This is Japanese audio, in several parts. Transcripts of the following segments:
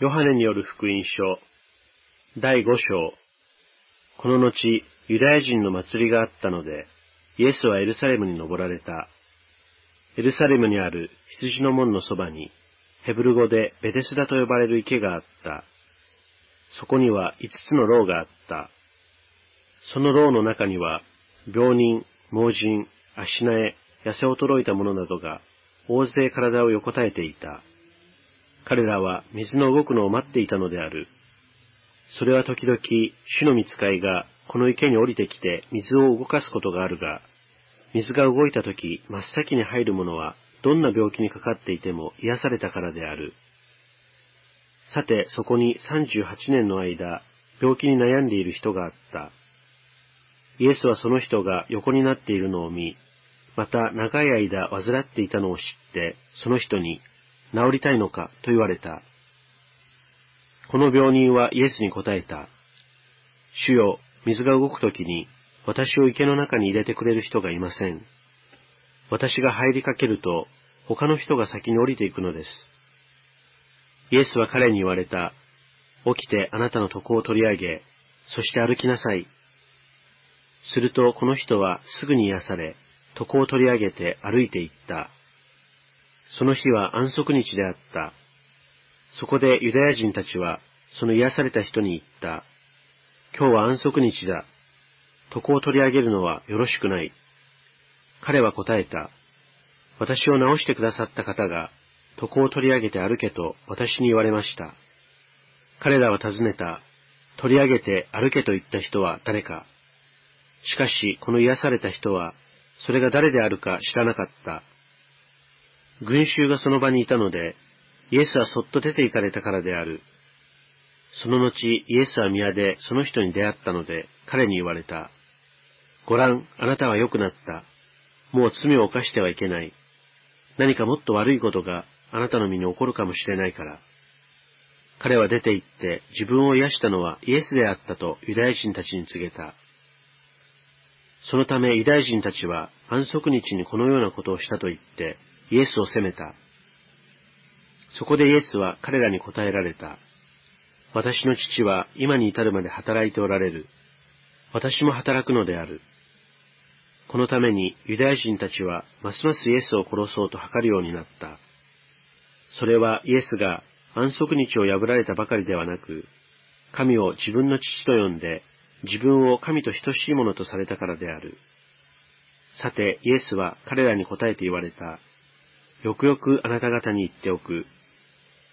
ヨハネによる福音書、第五章。この後、ユダヤ人の祭りがあったので、イエスはエルサレムに登られた。エルサレムにある羊の門のそばに、ヘブル語でベテスダと呼ばれる池があった。そこには五つの牢があった。その牢の中には、病人、盲人、足苗、痩せ衰えた者などが、大勢体を横たえていた。彼らは水の動くのを待っていたのである。それは時々、主の見つかいがこの池に降りてきて水を動かすことがあるが、水が動いた時、真っ先に入る者は、どんな病気にかかっていても癒されたからである。さて、そこに38年の間、病気に悩んでいる人があった。イエスはその人が横になっているのを見、また長い間患っていたのを知って、その人に、治りたいのかと言われた。この病人はイエスに答えた。主よ、水が動くときに私を池の中に入れてくれる人がいません。私が入りかけると他の人が先に降りていくのです。イエスは彼に言われた。起きてあなたの床を取り上げ、そして歩きなさい。するとこの人はすぐに癒され、床を取り上げて歩いていった。その日は安息日であった。そこでユダヤ人たちは、その癒された人に言った。今日は安息日だ。床を取り上げるのはよろしくない。彼は答えた。私を治してくださった方が、床を取り上げて歩けと私に言われました。彼らは尋ねた。取り上げて歩けと言った人は誰か。しかし、この癒された人は、それが誰であるか知らなかった。群衆がその場にいたので、イエスはそっと出て行かれたからである。その後、イエスは宮でその人に出会ったので、彼に言われた。ご覧、あなたは良くなった。もう罪を犯してはいけない。何かもっと悪いことがあなたの身に起こるかもしれないから。彼は出て行って自分を癒したのはイエスであったとユダヤ人たちに告げた。そのためユダヤ人たちは安息日にこのようなことをしたと言ってイエスを責めた。そこでイエスは彼らに答えられた。私の父は今に至るまで働いておられる。私も働くのである。このためにユダヤ人たちはますますイエスを殺そうと図るようになった。それはイエスが安息日を破られたばかりではなく、神を自分の父と呼んで、自分を神と等しいものとされたからである。さて、イエスは彼らに答えて言われた。よくよくあなた方に言っておく。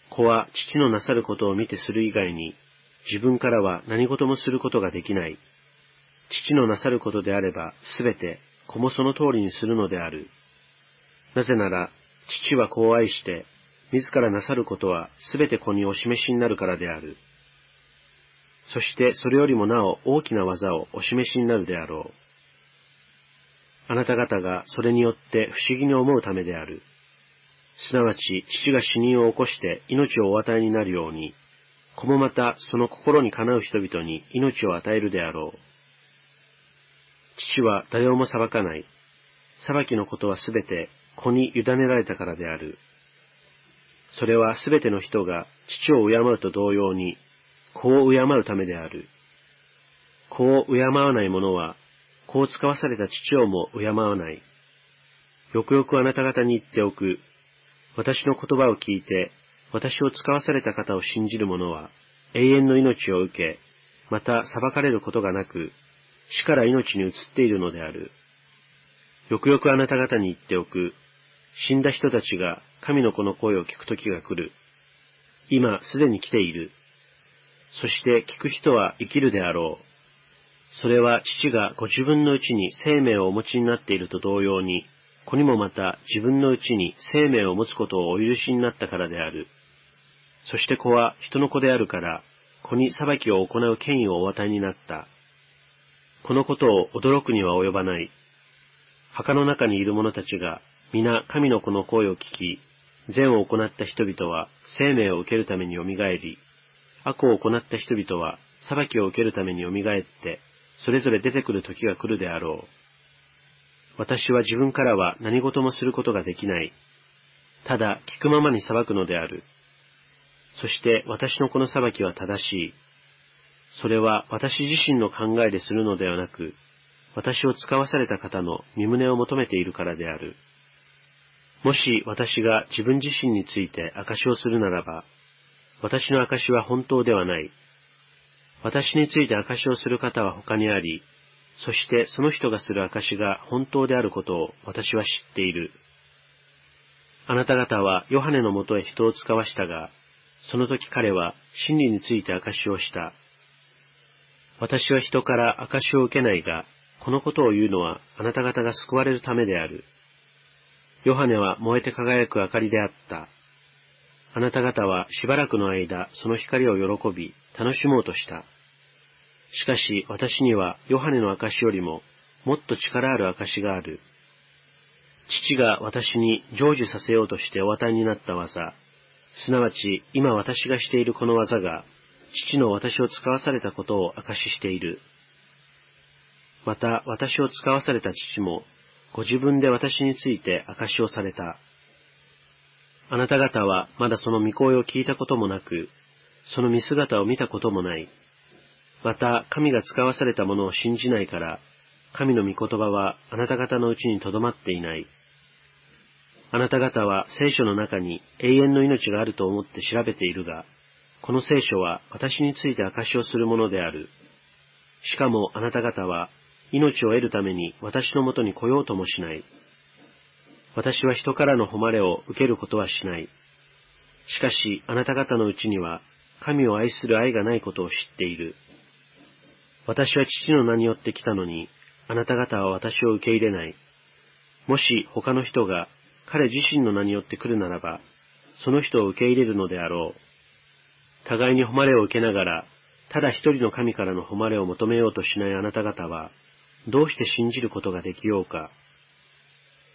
子は父のなさることを見てする以外に、自分からは何事もすることができない。父のなさることであれば、すべて子もその通りにするのである。なぜなら、父は子を愛して、自らなさることはすべて子にお示しになるからである。そしてそれよりもなお大きな技をお示しになるであろう。あなた方がそれによって不思議に思うためである。すなわち父が死人を起こして命をお与えになるように、子もまたその心にかなう人々に命を与えるであろう。父は誰をも裁かない。裁きのことはすべて子に委ねられたからである。それはすべての人が父を敬うと同様に、子を敬うためである。子を敬わない者は、子を使わされた父をも敬わない。よくよくあなた方に言っておく。私の言葉を聞いて、私を使わされた方を信じる者は、永遠の命を受け、また裁かれることがなく、死から命に移っているのである。よくよくあなた方に言っておく。死んだ人たちが神の子の声を聞く時が来る。今すでに来ている。そして聞く人は生きるであろう。それは父がご自分のうちに生命をお持ちになっていると同様に、子にもまた自分のうちに生命を持つことをお許しになったからである。そして子は人の子であるから、子に裁きを行う権威をお与えになった。このことを驚くには及ばない。墓の中にいる者たちが皆神の子の声を聞き、善を行った人々は生命を受けるために蘇り、悪を行った人々は裁きを受けるために蘇って、それぞれ出てくる時が来るであろう。私は自分からは何事もすることができない。ただ聞くままに裁くのである。そして私のこの裁きは正しい。それは私自身の考えでするのではなく、私を使わされた方の身旨を求めているからである。もし私が自分自身について証をするならば、私の証は本当ではない。私について証をする方は他にあり、そしてその人がする証が本当であることを私は知っている。あなた方はヨハネのもとへ人を使わしたが、その時彼は真理について証をした。私は人から証を受けないが、このことを言うのはあなた方が救われるためである。ヨハネは燃えて輝く明かりであった。あなた方はしばらくの間その光を喜び楽しもうとした。しかし私にはヨハネの証よりももっと力ある証がある。父が私に成就させようとしてお与えになった技、すなわち今私がしているこの技が父の私を使わされたことを証ししている。また私を使わされた父も、ご自分で私について証しをされた。あなた方はまだその御声を聞いたこともなく、その見姿を見たこともない。また神が使わされたものを信じないから、神の御言葉はあなた方のうちにとどまっていない。あなた方は聖書の中に永遠の命があると思って調べているが、この聖書は私について証しをするものである。しかもあなた方は命を得るために私のもとに来ようともしない。私は人からの誉れを受けることはしない。しかし、あなた方のうちには、神を愛する愛がないことを知っている。私は父の名によって来たのに、あなた方は私を受け入れない。もし他の人が彼自身の名によって来るならば、その人を受け入れるのであろう。互いに誉れを受けながら、ただ一人の神からの誉れを求めようとしないあなた方は、どうして信じることができようか。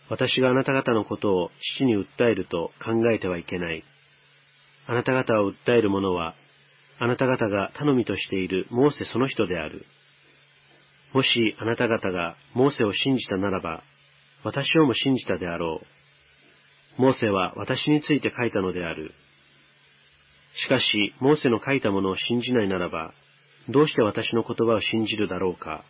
私があなた方のことを父に訴えると考えてはいけない。あなた方を訴える者は、あなた方が頼みとしているモーセその人である。もしあなた方がモーセを信じたならば、私をも信じたであろう。モーセは私について書いたのである。しかし、モーセの書いたものを信じないならば、どうして私の言葉を信じるだろうか。